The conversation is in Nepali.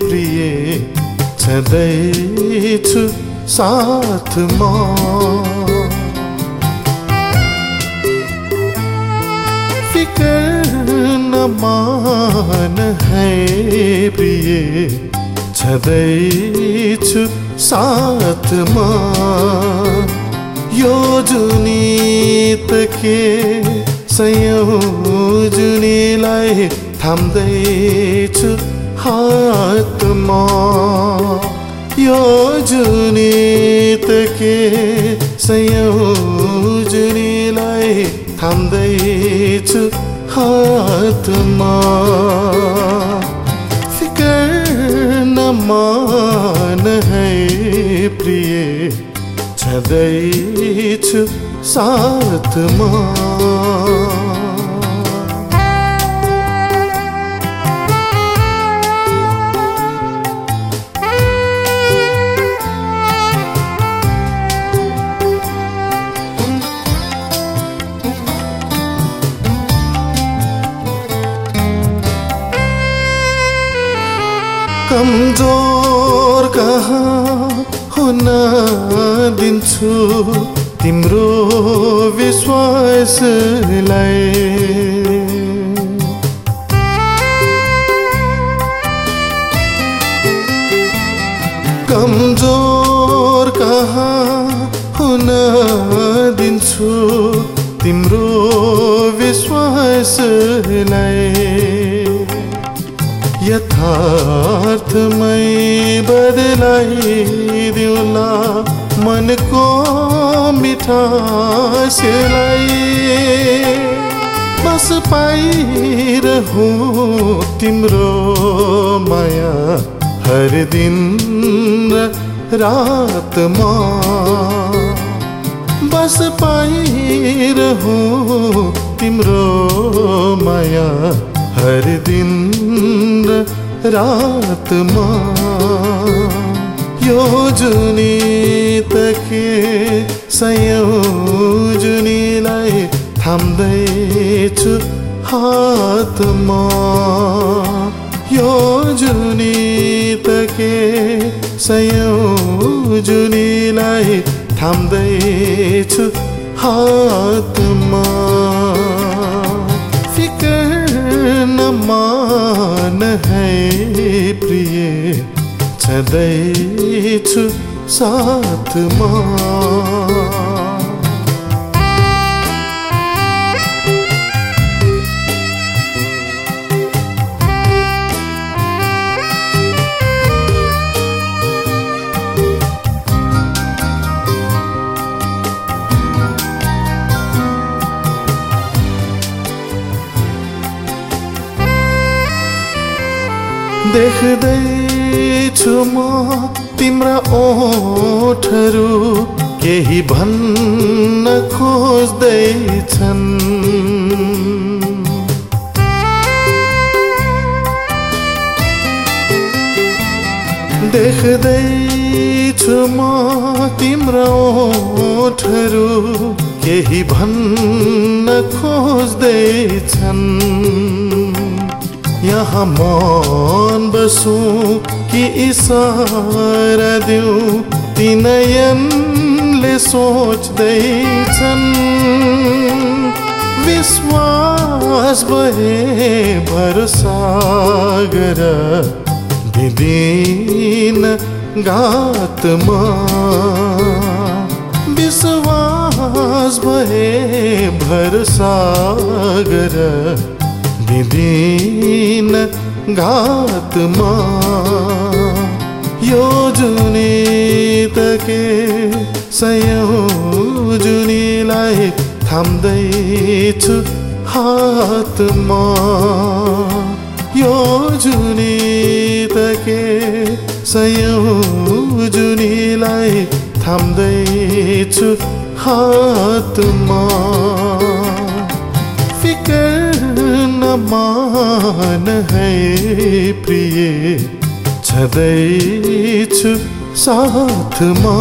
प्रिय छँदैछु साथमा। फिकर नमान है प्रिय छँदैछु साथमा। यो जुनित के सयौँ जुनीलाई थाम्दैछु हातमा यो जुनित के सयौँ जुनीलाई थाम्दैछु हातमा। फिकर नमान है प्रिय छँदैछु साथमा। कमजोर कहाँ हुन दिन्छु तिम्रो विश्वासलाई। कमजोर कहाँ हुन दिन्छु तिम्रो विश्वासलाई। यथार्थमै बदलाइदिउला मनको मिठासलाई बस पाइरहँ तिम्रो माया हर दिन रातमा। बस पाइरहँ तिम्रो माया हर दिन रातमा यो जुनी तके सयौँ जुनीलाई थाम्दैछु हातमा। यो जुनी तके सयौँ जुनीलाई थाम्दैछु हातमा। नमान है प्रिय छँदैछु साथमा देख्दैछु म तिम्रा ओठहरू। केही भन्न खोज्दैछन्। देख्दैछु म तिम्रा ओठहरू। केही भन्न खोज्दैछन्। यसु कि इसारा दिउँ तिनयनले सोच्दैछन् विश्वास बहे भरसागर दिदिन गातमा विश्वास बहे भरसागर दिदिन घातमा। यो जुनी तके सयौँ जुनीलाई थाम्दैछु हातमा। यो जुनी तके सयौँ जुनीलाई थाम्दैछु हातमा। समान है प्रिय। छँदैछु साथमा